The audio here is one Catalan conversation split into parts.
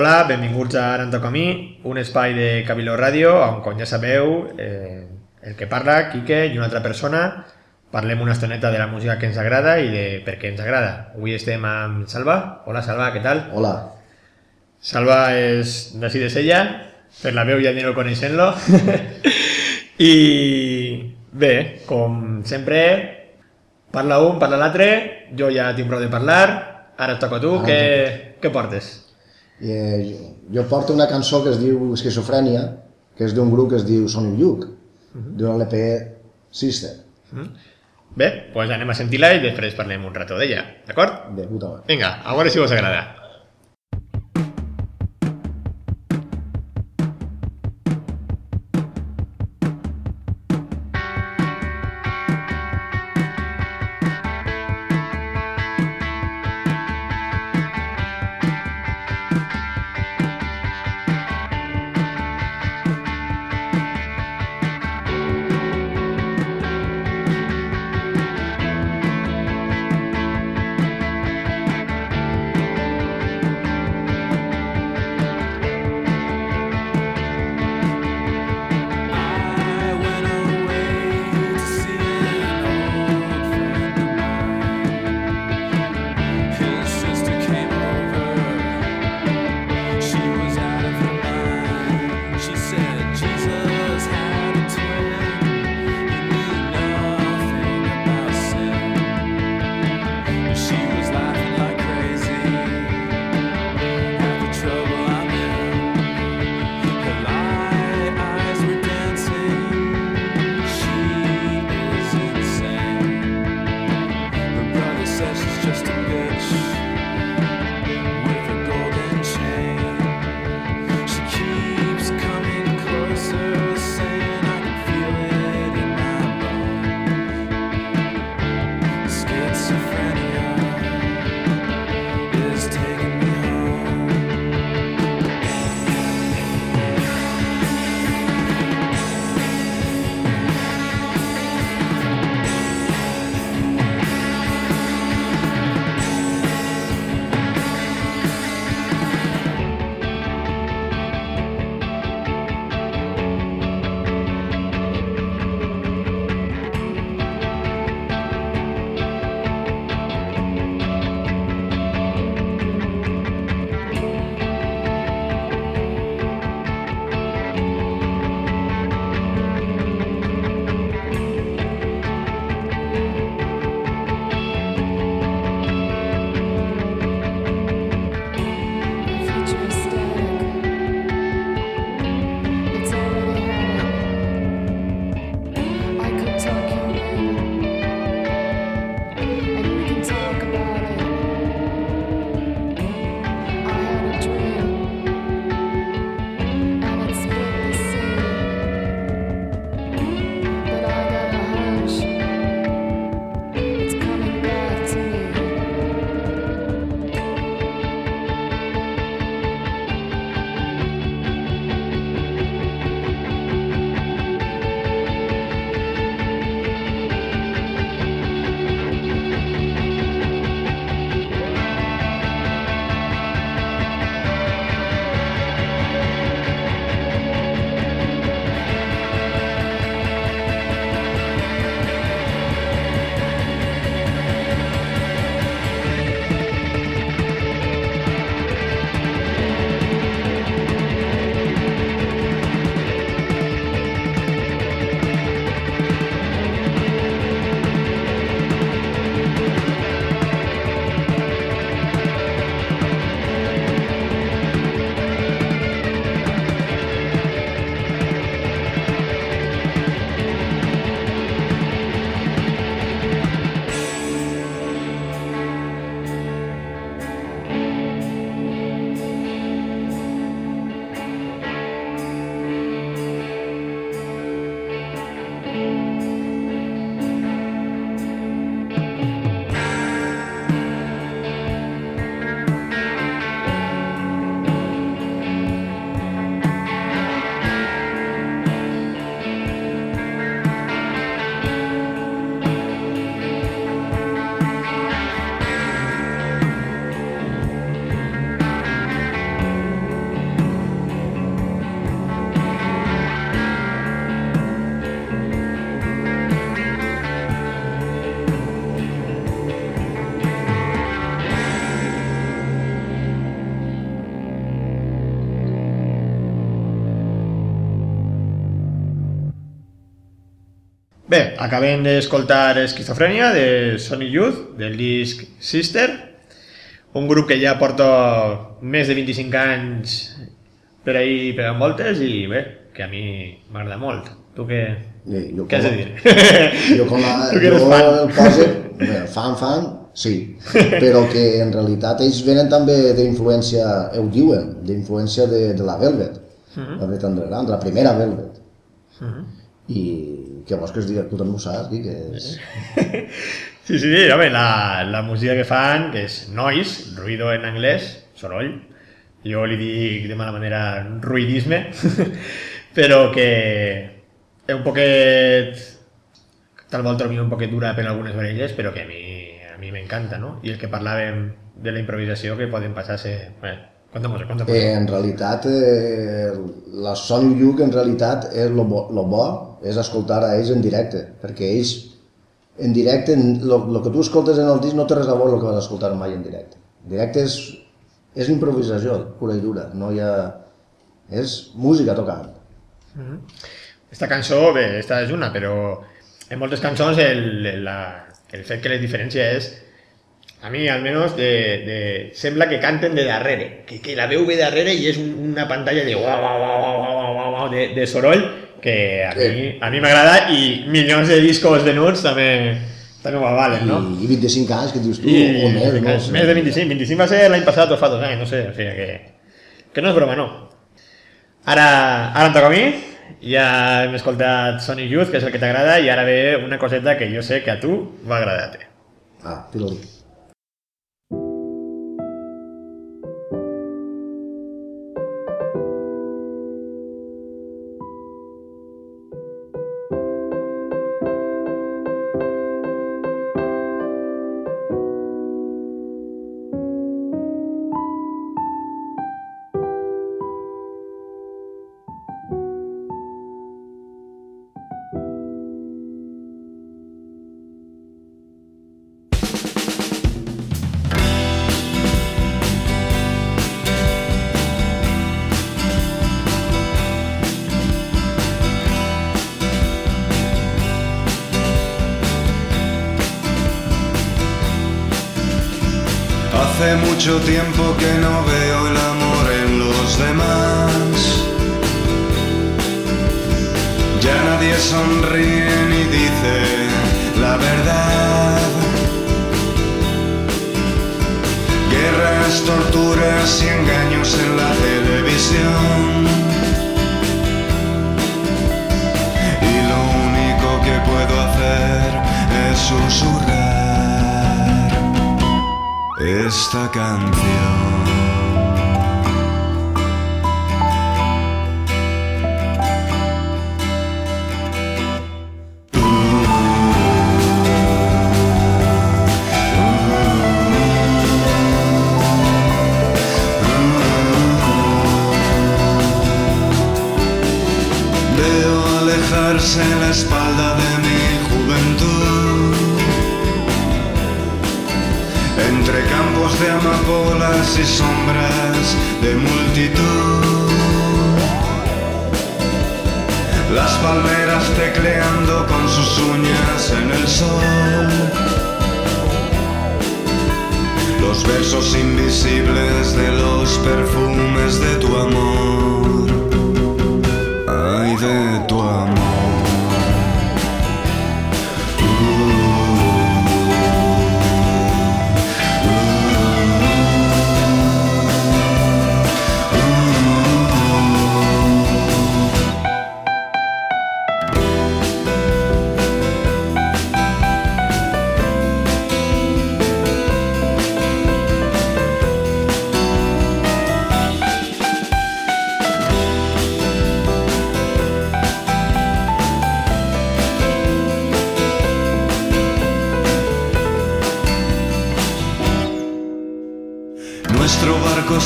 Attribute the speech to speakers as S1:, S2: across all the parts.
S1: Hola, benvinguts a Ara em toca a mi, un espai de Cabiló Ràdio on, com ja sabeu, eh, el que parla, Quique i una altra persona, parlem una estoneta de la música que ens agrada i de per què ens agrada. Avui estem amb Salva. Hola, Salva, què tal?
S2: Hola.
S1: Salva és d'ací de Sella, per la veu ja anireu coneixent-lo. I bé, com sempre, parla un, parla l'altre, jo ja tinc prou de parlar, ara et toca a tu,
S2: Ara
S1: què, què portes?
S2: Eh, jo, porto una cançó que es diu Esquizofrènia, que és d'un grup que es diu Sonic Youth, d'un LP Sister,
S1: Bé, doncs anem a sentir-la i després parlem un rato d'ella, d'acord?
S2: de puta mare.
S1: Vinga, a veure si vos agrada. Bé, acabem d'escoltar Esquizofrènia de Sony Youth, del disc Sister, un grup que ja porta més de 25 anys per ahir pegant voltes i bé, que a mi m'agrada molt. Tu què,
S2: I jo
S1: què has de dir?
S2: Jo com la,
S1: Tu que
S2: jo
S1: eres fan.
S2: el poso, fan, fan, sí, però que en realitat ells venen també d'influència, ho diuen, d'influència de, de la Velvet,
S1: Mhm.
S2: la Velvet Underground, de la primera Velvet. I què vols que es digui? Tu també ho saps, Gui, que és...
S1: Sí, sí, home, la, la música que fan, que és noise, ruido en anglès, soroll, jo li dic de mala manera ruidisme, però que és un poquet, tal volta un poquet dura per algunes orelles, però que a mi a mi m'encanta, no? I el que parlàvem de la improvisació que poden passar-se... Bé, conta'm-ho, conta'm-ho.
S2: Eh, en realitat, eh, la Sony Youth en realitat és lo bo, lo bo és escoltar a ells en directe, perquè ells en directe, el que tu escoltes en el disc no té res a veure el que vas escoltar mai en directe. En directe és, és improvisació pura i dura, no hi ha... és música tocant.
S1: Esta cançó, bé, esta és una, però en moltes cançons el, la, el fet que les diferència és, a mi almenys, de, de, sembla que canten de darrere, que, que la veu ve darrere i és un, una pantalla de uau, uau, uau, uau, uau, uau, de, de soroll que a mi, a mi m'agrada i milions de discos venuts també, també ho avalen, no?
S2: I, I 25 anys, que dius tu,
S1: I,
S2: o més, no?
S1: més de 25, 25 va ser l'any passat o fa dos anys, no sé, o sigui que, que no és broma, no. Ara, ara em toca a mi, ja hem escoltat Sonic Youth, que és el que t'agrada, i ara ve una coseta que jo sé que a tu va agradar-te.
S2: Ah, tira-li.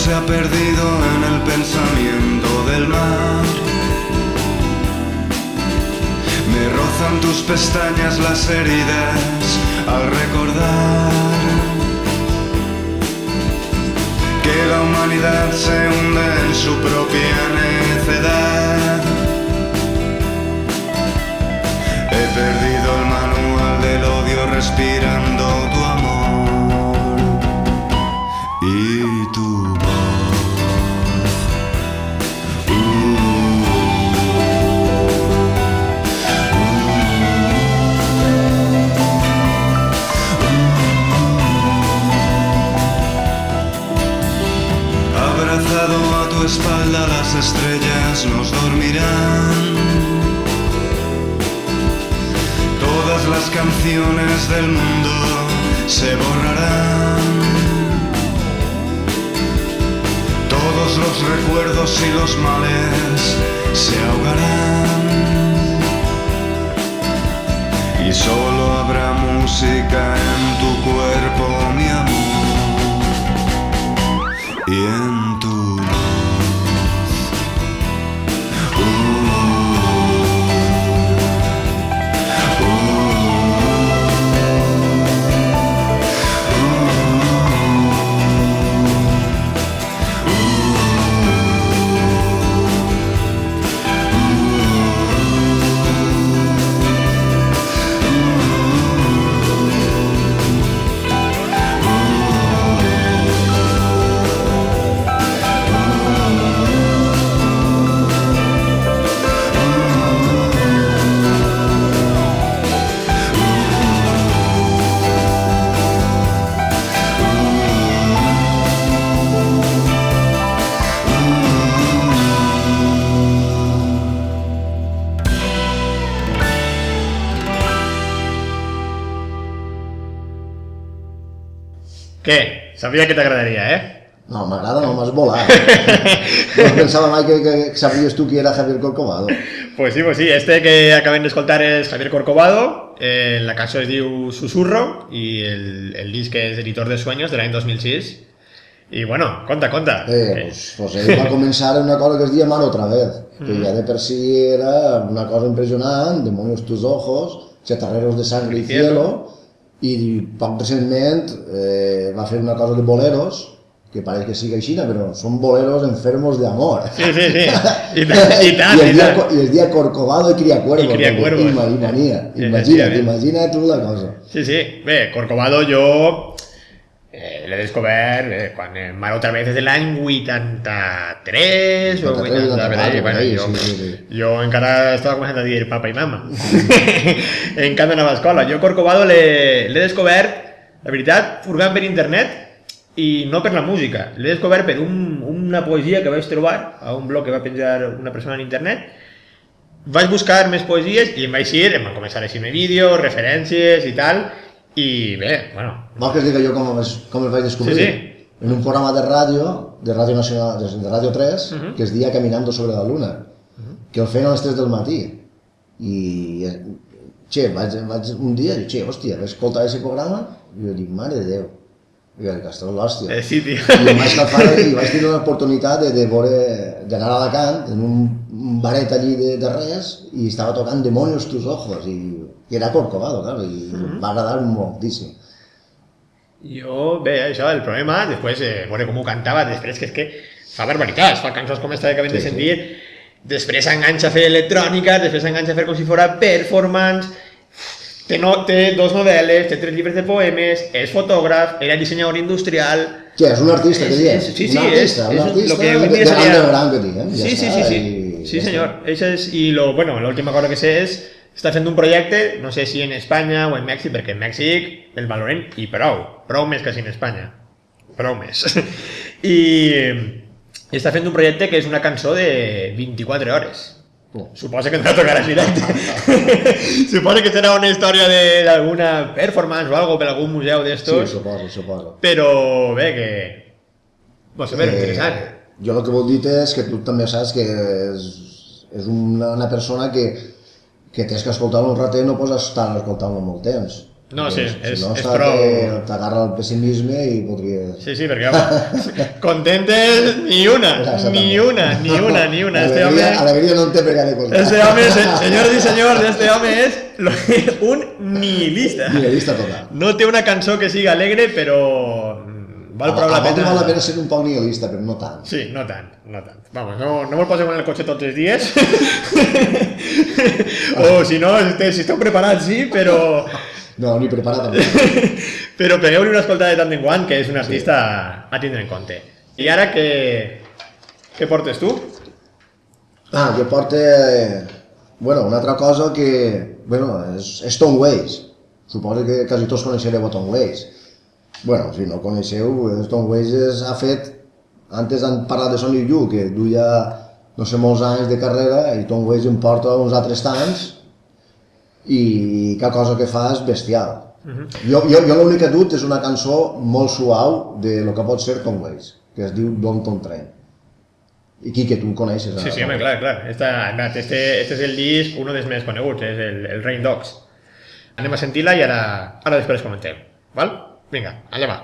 S3: Se ha perdido en el pensamiento del mar. Me rozan tus pestañas las heridas al recordar que la humanidad se hunde en su propia necedad. He perdido y las estrellas nos dormirán. Todas las canciones del mundo se borrarán. Todos los recuerdos y los males se ahogarán. Y solo habrá música en tu
S1: Sabia que t'agradaria, eh?
S2: No, m'agrada, no m'has volat. no pensava mai que, que sabries tu qui era Javier Corcovado.
S1: Pues sí, pues sí, este que acabem d'escoltar és Javier Corcovado, eh, la cançó es diu Susurro i el, el disc és Editor de Sueños de l'any 2006. I bueno, conta, conta.
S2: Eh, pues, pues ell va començar en una cosa que es deia Mar otra vez, que ja de per si era una cosa impressionant, demonios tus ojos, chatarreros de sangre y cielo, i poc recentment eh, va fer una cosa de boleros, que pareix que sigui així, però són boleros enfermos de amor.
S1: Sí, sí, sí. I tant, i tant,
S2: I
S1: i
S2: deia,
S1: tant.
S2: i deia Corcovado i Criacuervos.
S1: I Criacuervos.
S2: Imaginaria,
S1: Sí,
S2: imagina't, tu la cosa.
S1: Sí, sí. Bé, Corcovado jo eh, l'he descobert eh, quan eh, Mar otra vez de l'any 83 o
S2: 83,
S1: 80, per ahí,
S2: 84,
S1: bueno, jo,
S2: sí, sí.
S1: jo encara estava començant a dir papa i mama. encara anava a escola. Jo Corcovado l'he descobert, la veritat, furgant per internet i no per la música. L'he descobert per un, una poesia que vaig trobar a un blog que va penjar una persona en internet vaig buscar més poesies i em vaig ir, em van començar a deixar-me vídeos, referències i tal, i bé, bueno,
S2: Vols que diga jo com, es, com el vaig descobrir?
S1: Sí, sí.
S2: En un programa de ràdio, de Ràdio Nacional, de, Ràdio 3,
S1: Mhm.
S2: que es deia Caminando sobre la luna, que el feien a les 3 del matí. I, eh, che, vaig, vaig un dia, che, hòstia, vaig escoltar aquest programa i jo dic, mare de Déu. I dic, ostres, l'hòstia.
S1: eh, sí, tio.
S2: I em vaig agafar i vaig tenir l'oportunitat de, de veure, d'anar a Alacant, en un, un baret allí de, de res, i estava tocant Demonios tus ojos, i, i era Corcovado, clar, i em va agradar moltíssim.
S1: Jo, bé, això, el problema, després, eh, veure com ho cantava, després que és que fa barbaritats, fa cançons com esta que acabem de
S2: Sí, sí.
S1: sentir, després s'enganxa a fer electrònica, després s'enganxa a fer com si fora performance, té, no, té dos novel·les, té tres llibres de poemes, és fotògraf, era dissenyador industrial...
S2: Que és un artista, que dius?
S1: sí, sí,
S2: un artista,
S1: és-
S2: un artista
S1: lo que avui dia seria-
S2: underground que diguem. Ja
S1: sí, sí, sí, sí,
S2: i
S1: sí senyor. Això és, I lo, bueno, l'última cosa que sé és està fent un projecte, no sé si en Espanya o en Mèxic, perquè en Mèxic el valoren i prou, prou més que si en Espanya. Prou més. I, i està fent un projecte que és una cançó de 24 hores.
S2: Oh.
S1: Suposa que ens la tocarà en directe. Suposa que serà una història de- d'alguna performance o algo per algun museu
S2: Sí,
S1: d'estos,
S2: suposo, suposo.
S1: però bé, que... Pues a veure, interessant.
S2: jo el que vol dir és que tu també saps que és, és una, una persona que, que tens que escoltar-lo un ratet, no pots estar escoltant-lo molt temps.
S1: No, sí,
S2: Perquè
S1: és-
S2: si no,
S1: és prou-
S2: t'agarra el pessimisme i podries...
S1: Sí, sí, perquè home, contentes ni una, ni una, ni una, ni una. Este home,
S2: alegria no en té per de contar.
S1: este home, se- senyors i senyors, este home és un nihilista.
S2: Nihilista total.
S1: No té una cançó que sigui alegre, però mm, val prou la pena.
S2: val la pena ser un poc nihilista, però no tant.
S1: Sí, no tant, no tant. Vamos, no, no me'l posem en el cotxe tots els dies. o si no, este- si esteu preparats, sí, però...
S2: No, ni preparat.
S1: Però pegueu-li una escoltada de tant en quant, que és un artista a tindre en compte. I ara què, què portes tu?
S2: Ah, jo porto... Bueno, una altra cosa que... Bueno, és, és Tom Waits. Suposo que quasi tots coneixereu Tom Waits. Bueno, si no el coneixeu, eh, Tom Waits és, ha fet... Antes han parlat de Sonic Youth, que duia, no sé, molts anys de carrera, i Tom Waits en porta uns altres tants, i cada cosa que fa és bestial. Jo, jo, jo l'únic que dut és una cançó molt suau de lo que pot ser Tom Waits, que es diu Don Tom Train. I qui que tu coneixes.
S1: Sí, sí, home, clar, clar. Esta, este, este és el disc, uno dels més coneguts, és el, el Rain Dogs. Anem a sentir-la i ara, ara després comentem. Val? Vinga, allà va.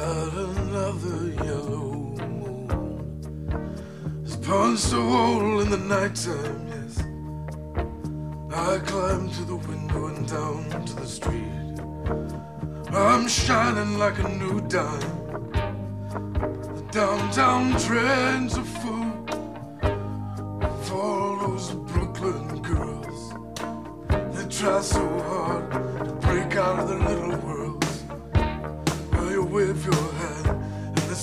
S4: Another yellow moon has punched a hole in the nighttime, yes. I climbed to the window and down to the street. I'm shining like a new dime. The downtown trends are full of all those Brooklyn girls. They try so hard to break out of their little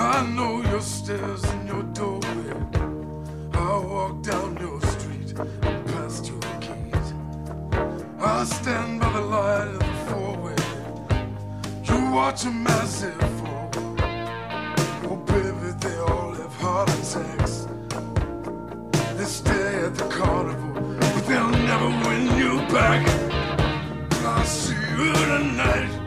S4: I know your stairs and your doorway. I walk down your street and past your gate. I stand by the light of the four-way. You watch a massive fall. Oh, baby, they all have heart attacks. They stay at the carnival, but they'll never win you back. I'll see you tonight.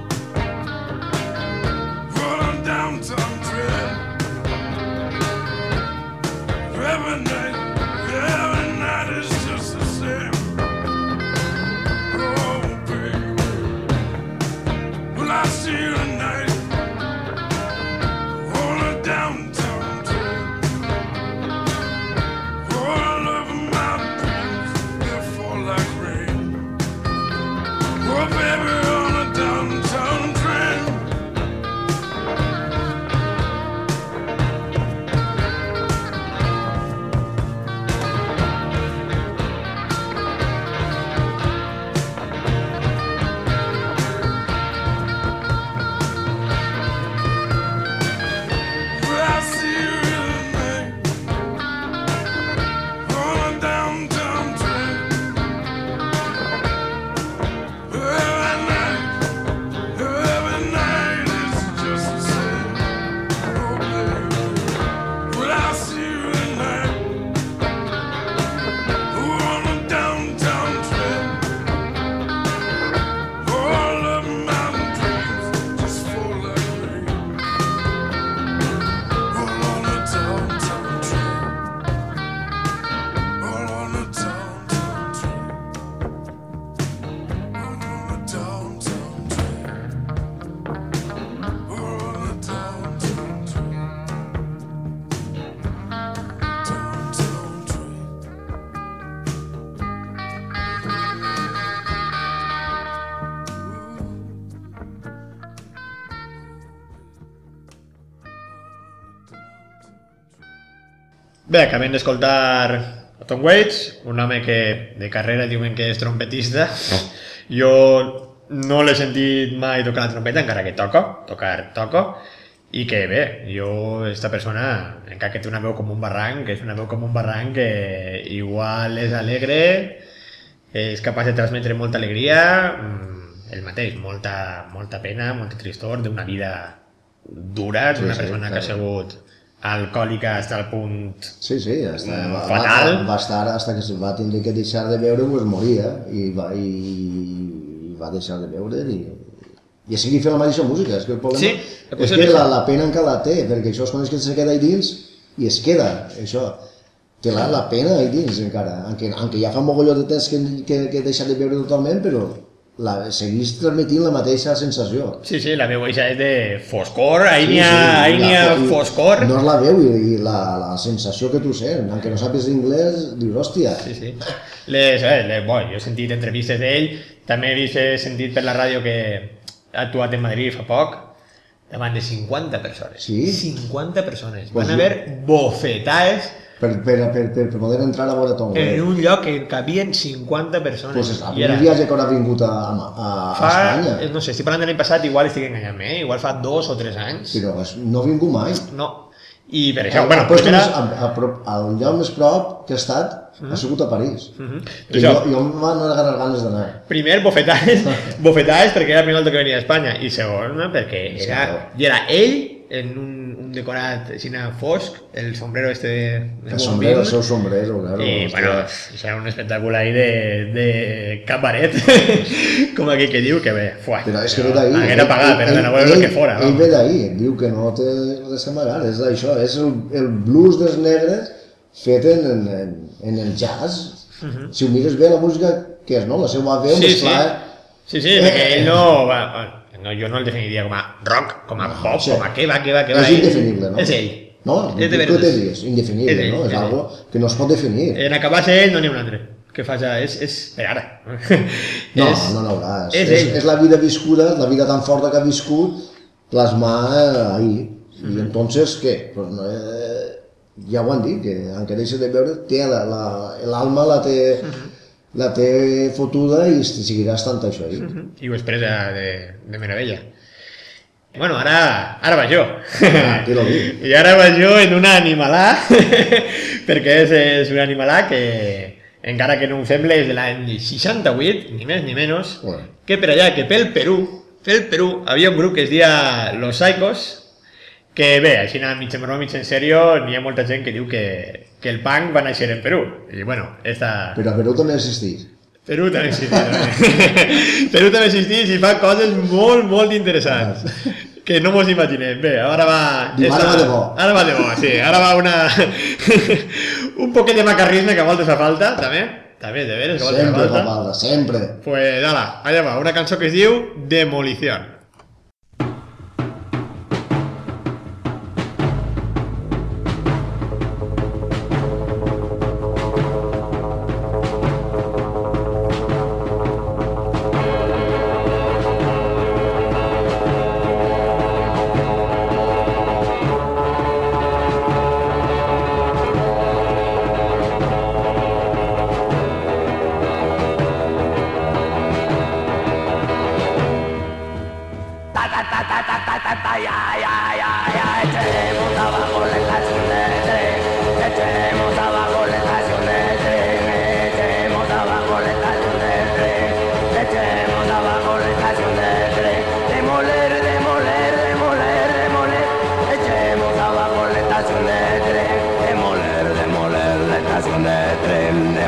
S1: Bé, acabem d'escoltar a Tom Waits, un home que de carrera diuen que és trompetista. Jo no l'he sentit mai tocar la trompeta, encara que toco, tocar toco, i que bé, jo, esta persona, encara que té una veu com un barranc, que és una veu com un barranc que igual és alegre, és capaç de transmetre molta alegria, mm, el mateix, molta, molta pena, molta tristor d'una vida dura, és
S2: Sí,
S1: una
S2: sí,
S1: persona que ha sigut alcohòlica fins al punt...
S2: Sí, sí, hasta,
S1: Mm,
S2: va,
S1: fatal.
S2: Va, va estar hasta que se va tindre que deixar de beure, pues moria, i va, i, i va deixar de beure i, i a seguir fent la mateixa música, és que el problema
S1: Sí,
S2: és que la, la pena encara la té, perquè això és quan és que se queda ahí dins i es queda, això. Té la, la pena ahí dins encara, aunque, aunque ja fa mogolló de temps que, que, que deixa de beure totalment, però la, seguís transmitint la mateixa sensació.
S1: Sí, sí, la veu eixa és de foscor, ahí
S2: Sí,
S1: n'hi ha,
S2: sí,
S1: ahí
S2: i
S1: n'hi ha foscor.
S2: No és la veu i, i la, la sensació que tu sents, aunque no sàpigues inglès, dius, hòstia,
S1: Sí, sí. Les, eh, les, bueno, jo he sentit entrevistes d'ell, també he vist, he sentit per la ràdio que ha actuat en Madrid fa poc, davant de 50 persones.
S2: Sí?
S1: 50 persones. Van haver bofetades
S2: per, per, per, per, per poder entrar a veure Tom
S1: en un lloc que cabien 50 persones.
S2: Pues és el
S1: I era-
S2: primer viatge que haurà vingut a, a, a,
S1: fa,
S2: Espanya.
S1: eh, no sé, estic parlant de l'any passat, igual estic enganyant-me, eh? igual fa dos o tres anys.
S2: Però no ha vingut mai.
S1: No. I per això,
S2: a,
S1: bueno,
S2: puesto
S1: primera...
S2: a, a, prop- al lloc més prop que ha estat ha sigut a París.
S1: Mhm.
S2: Que
S1: Això.
S2: jo, jo em van agarrar ganes d'anar.
S1: Primer, bofetades, bofetades perquè era el primer que venia a Espanya i segon, perquè era, i era ell en un, un decorat així fosc, el sombrero este de, de
S2: El sombrero, el seu sombrero, claro.
S1: i
S2: hòstia.
S1: bueno, era un espectacle ahí de, de cabaret, com aquell que diu que bé, fuà,
S2: Però és que ve d'ahir.
S1: Haguera pagat per anar a veure el que fora.
S2: Ell, ve d'ahir, diu que no té a amagar, és això, és el, el blues dels negres fet en, en, en, el jazz. Si ho mires bé, la música, que és, no? La seva veu
S1: Mhm. Sí,
S2: més
S1: sí.
S2: clara.
S1: Sí, sí, perquè ell no, va, no, jo no el definiria com a rock, com a pop,
S2: sí.
S1: com a què va, què va, què va.
S2: És
S1: ell-
S2: indefinible, no?
S1: És ell.
S2: No,
S1: és de veres.
S2: dius? Indefinible,
S1: És ell,
S2: no? És
S1: és
S2: algo que no es pot definir.
S1: En acabar ser ell no n'hi ha un altre que faci, és, és per ara.
S2: No,
S1: és,
S2: no n'haurà. És,
S1: és
S2: és, és la vida viscuda, la vida tan forta que ha viscut, plasmar ahí. I entonces, què? Pues, no, eh, ja ho han dit, que aunque deixi de veure, té la, la, l'alma la té, la té fotuda i seguirà estant això ahí.
S1: I ho expressa de, de meravella. Bueno, ara, ara va jo.
S2: Ah?
S1: I ara va jo en una animalà, perquè és, és un animalà que, encara que no ho sembla, és de l'any 68, ni més ni menys,
S2: Bueno.
S1: que per allà, que pel Perú, pel Perú, havia un grup que es dia Los Saicos, que bé, així anant mig en broma, mig en sèrio, n'hi ha molta gent que diu que, que el punk va néixer en Perú. I bueno, esta...
S2: Però a Perú també existeix.
S1: Perú també existeix. Perú també existeix i fa coses molt, molt interessants. Que no mos imaginem. Bé, ara va...
S2: Diu, ara va de bo.
S1: Ara va de bo, sí. Ara va una... un poquet de macarrisme que a voltes fa falta, també. També, de veres, que a voltes
S2: Sempre
S1: fa
S2: fa
S1: falta.
S2: falta, sempre.
S1: Pues, ala, allà va, una cançó que es diu Demolición.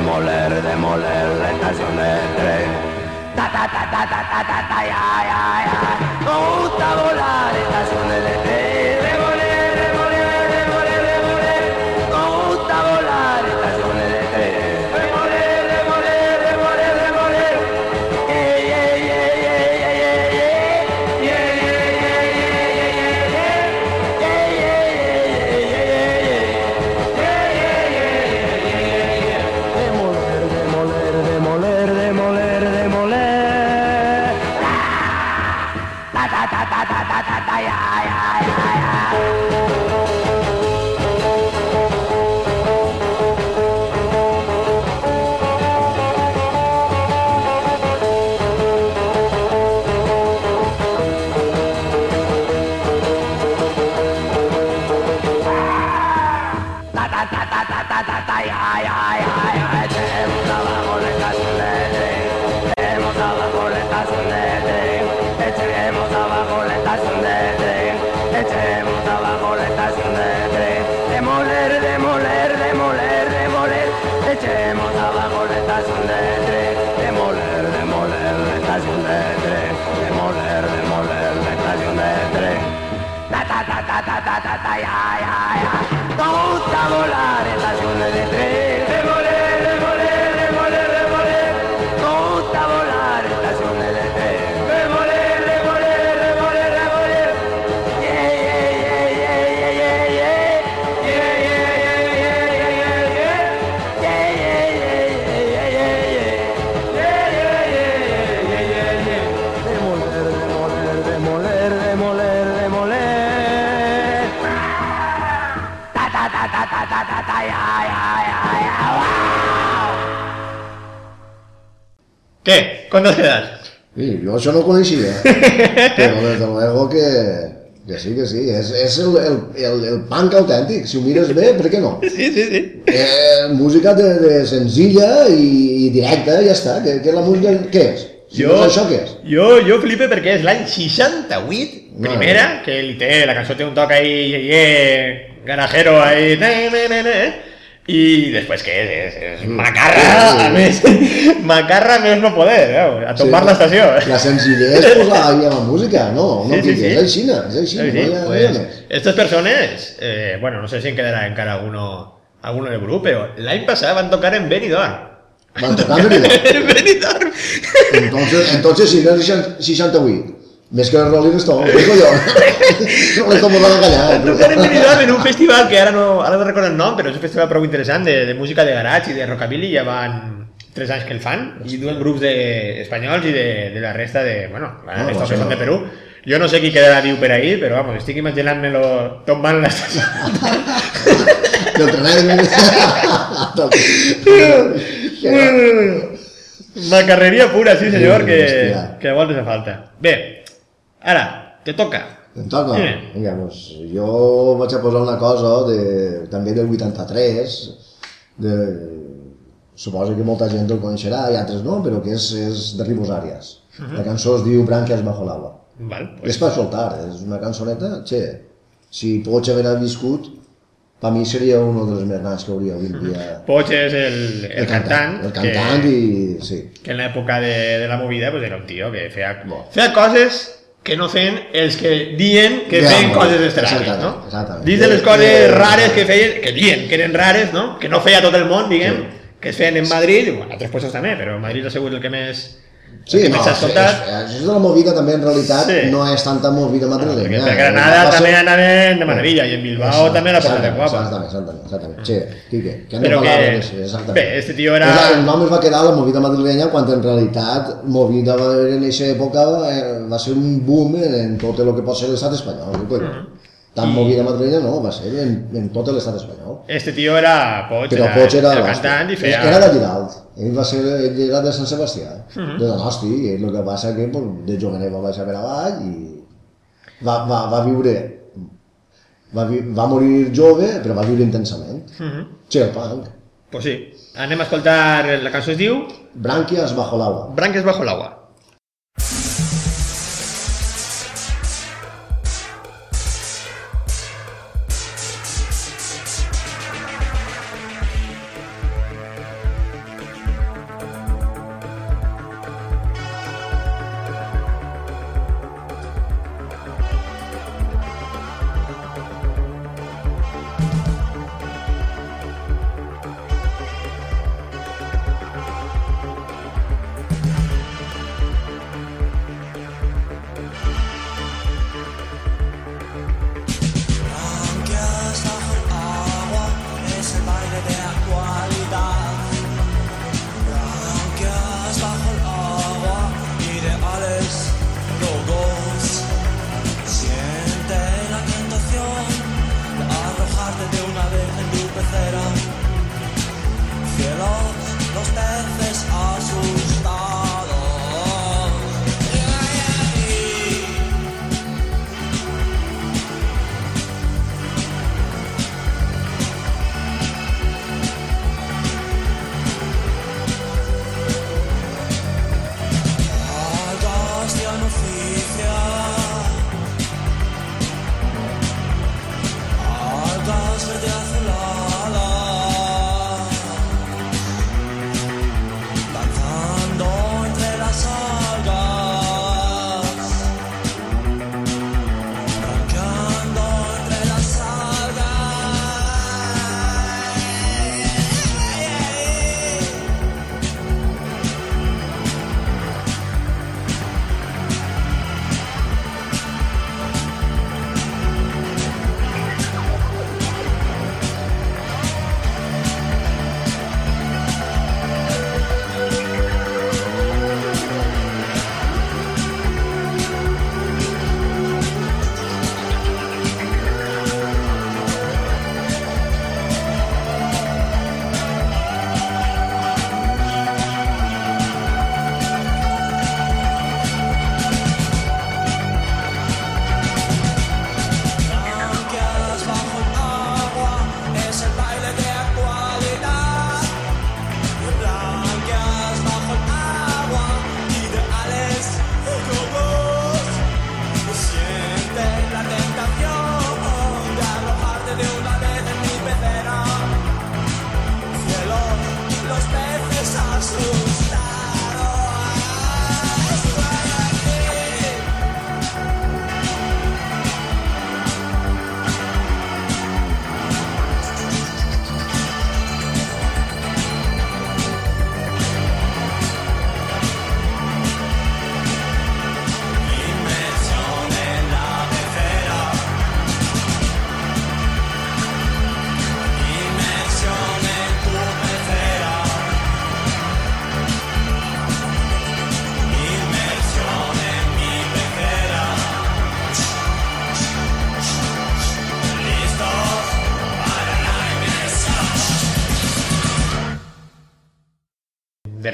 S5: demoler, demoler la estación de tren. Ta ta ta ta ta ta ta ta ya ya ya. Me gusta volar estaciones de tren.
S1: ¿Cuándo has quedado?
S2: Sí, yo eso no conocía, pero desde luego que, que sí, que sí, es, es el, el, el, el punk autèntic, si ho mires bé, per què no?
S1: Sí, sí, sí.
S2: Eh, música de, de senzilla i, i directa, ja està, que, que la música, què és? Si
S1: Jo,
S2: no és això, què és?
S1: jo, jo flipe perquè és l'any 68,
S2: No.
S1: primera, que li té, la cançó té un toc ahí, ye, ye, garajero ahí, ne, ne, ne, ne, i després què és? És, és macarra, a més, macarra més no poder, veu, a tombar l'estació.
S2: La senzillesa és posar ahí a la música, no, no,
S1: Sí, sí, sí.
S2: és així, és així,
S1: Sí, sí,
S2: no
S1: pues, estas persones, eh, bueno, no sé si en quedará encara alguno, alguno del grupo, pero passat van tocar en Benidorm.
S2: Van tocar en Benidorm.
S1: en Benidorm.
S2: Entonces, entonces si no és 68, més que Rolling Stone, collons? No les tomo de callar.
S1: Van tocar en Benidorm en un festival que ara no, ara no recordo el nom, però és un festival prou interessant de, de música de garage i de rockabilly, ja van tres anys que el fan, i duen grups de espanyols i de, de la resta de, bueno, la
S2: Ah,
S1: resta
S2: això
S1: que són de Perú. Jo no sé qui quedarà viu per ahí, però vamos, estic imaginant-me-lo tombant l'estació.
S2: Del trenet.
S1: Macarrería pura, sí senyor, que, que a voltes fa falta. Bé, ara, te toca.
S2: Em toca?
S1: Dime.
S2: Vinga, doncs jo vaig a posar una cosa de, també del 83, de, suposo que molta gent el coneixerà i altres no, però que és, és de Ribos Àries. La cançó es diu Branquias bajo l'agua.
S1: Val,
S2: És per soltar, és una cançoneta, che, si pots haver viscut, per mi seria un dels més grans que hauria avui dia.
S1: Poch és el, el, cantant,
S2: El cantant
S1: que,
S2: i... sí.
S1: que en l'època de, de la movida pues, era un tio que feia, feia coses que no feien els que diuen que
S2: Ja,
S1: feien coses estranyes, no?
S2: exactament.
S1: Dins de les
S2: Eh,
S1: coses
S2: eh,
S1: rares que feien, que diuen que eren rares, no? Que no feia tot el món, diguem, que es feien en Madrid, i bueno, altres puestos també, però Madrid ha sigut el que més,
S2: Sí, no, és, és, és de la movida també en realitat
S1: Sí.
S2: no és tanta movida madrilenya.
S1: Perquè a
S2: eh,
S1: Granada
S2: va ser-
S1: també anaven de meravella, i en Bilbao
S2: Exacte,
S1: també la portaven guapa.
S2: Exactament, exactament, exactament. Sí, Quique, que
S1: Però
S2: de parlar
S1: que-
S2: sí, exactament.
S1: bé, este tio era-
S2: Pues, el nom es va quedar la movida madrilenya quan en realitat movida en aquesta època eh, va ser un boom en, en tot el que pot ser l'estat espanyol. Mm -hmm. Tant
S1: I-
S2: movida madrilenya no, va ser en, en tot l'estat espanyol.
S1: Este tio era Poch,
S2: Però
S1: era,
S2: Poch era,
S1: era cantant i feia...
S2: Era de Giralt, ell va ser, ell era de Sant Sebastià,
S1: Mhm.
S2: de Donosti, i el que passa que pues, de jovenet va baixar per avall i va, va, va viure, va, vi, va morir jove, però va viure intensament.
S1: Mhm.
S2: Sí, el punk.
S1: Pues sí, anem a escoltar, la cançó es diu
S2: Branquias bajo l'agua.
S1: Branques bajo l'agua.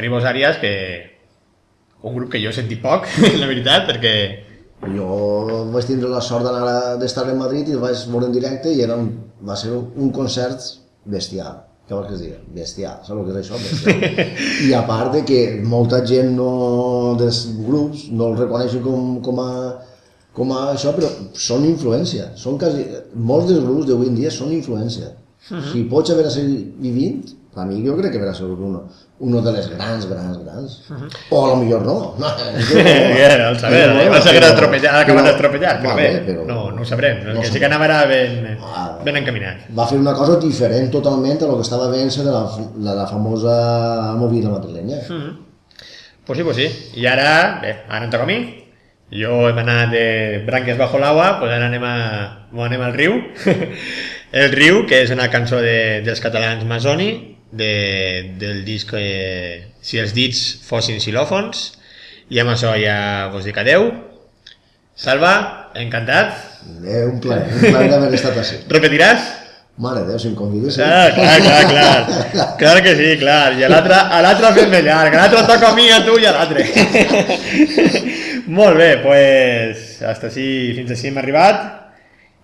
S1: Ribos Arias, que un grup que jo he sentit poc, la veritat, perquè
S2: Jo vaig tindre la sort d'anar d'estar a Madrid i el vaig veure en directe i era un, va ser un concert bestial. Què vols que es digui? Bestial, saps el que és això? Bestial. I a part de que molta gent no, dels grups no el reconeixen com, com, a, com a això, però són influència. Són quasi, molts dels grups d'avui en dia són influència. Si pots haver seguit vivint, per mi jo crec que haurà sigut uno, uno de les grans, grans, grans. O a lo millor no. no
S1: Yeah, el saber,
S2: Però,
S1: eh? va ser
S2: però-
S1: atropellat, acabat
S2: però-
S1: d'atropellar, però
S2: vale,
S1: bé,
S2: però-
S1: no, no ho sabrem, el
S2: no
S1: que sí que anava ben,
S2: Ah.
S1: ben encaminat.
S2: va fer una cosa diferent totalment a lo que estava veient de la, la, la famosa movida madrilenya.
S1: Pues sí, pues sí. I ara, bé, ara em toca a mi. Jo hem anat de Branques bajo l'agua, pues ara anem, a, anem al riu. el riu, que és una cançó de, dels catalans Masoni, de, del disc eh, Si els dits fossin xilòfons, i amb això ja vos dic adeu. Salva, encantat.
S2: Eh, un plaer, un plaer d'haver estat així.
S1: Repetiràs?
S2: Mare de Déu, si em convides... sí.
S1: Ah, clar, clar, clar. Clar que sí, clar. I a l'altre fem-me llarg. A l'altre toca a mi, a tu i a l'altre. Molt bé, pues, hasta així, fins així hem arribat.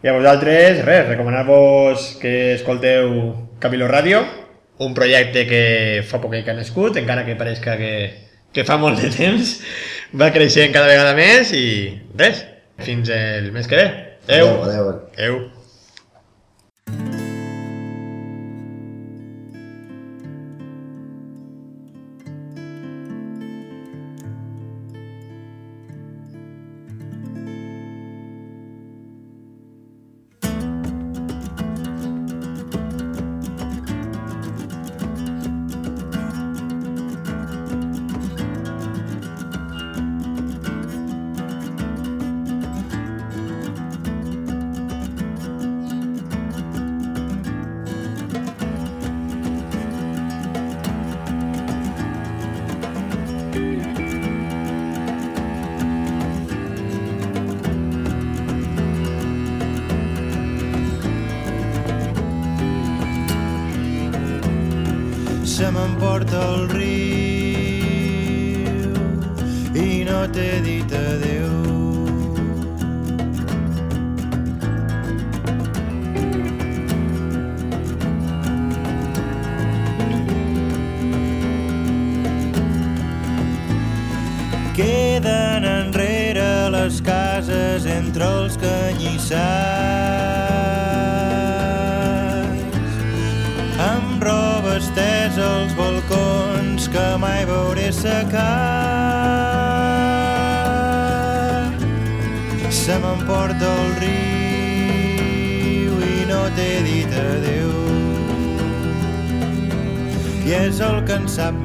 S1: I a vosaltres, res, recomanar-vos que escolteu Cabilo Ràdio, un projecte que fa poc que ha nascut, encara que pareixca que, que fa molt de temps, va creixent cada vegada més i res, fins el mes que ve. Adeu.
S2: Adéu, adéu.
S1: Adéu.
S6: Se m'emporta el riu i no t'he dit adéu. Queden enrere les cases entre els canyissars que mai veuré secar. Se m'emporta el riu i no t'he dit adéu. I és el que em sap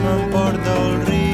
S6: m'emporta el riu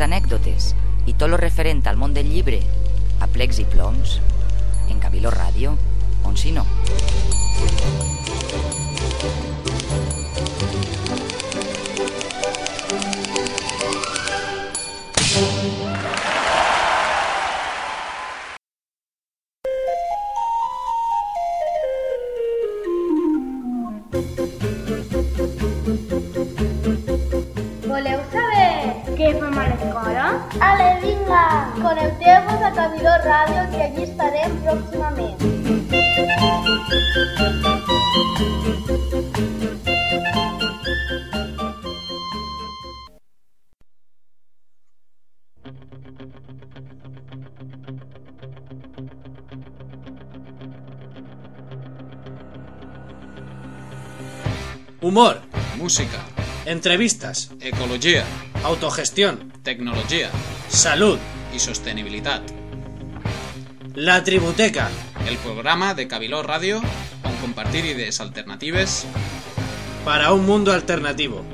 S7: Altres anècdotes i tot lo referent al món del llibre, a plecs i ploms, en Cabiló Ràdio, on si no.
S8: Entrevistas,
S9: ecologia,
S8: autogestión,
S9: tecnologia
S8: salud,
S9: i sostenibilitat.
S8: la tributeca,
S9: El programa de Cabiló Ràdio on compartir idees alternatives.
S8: Para un mundo alternativo.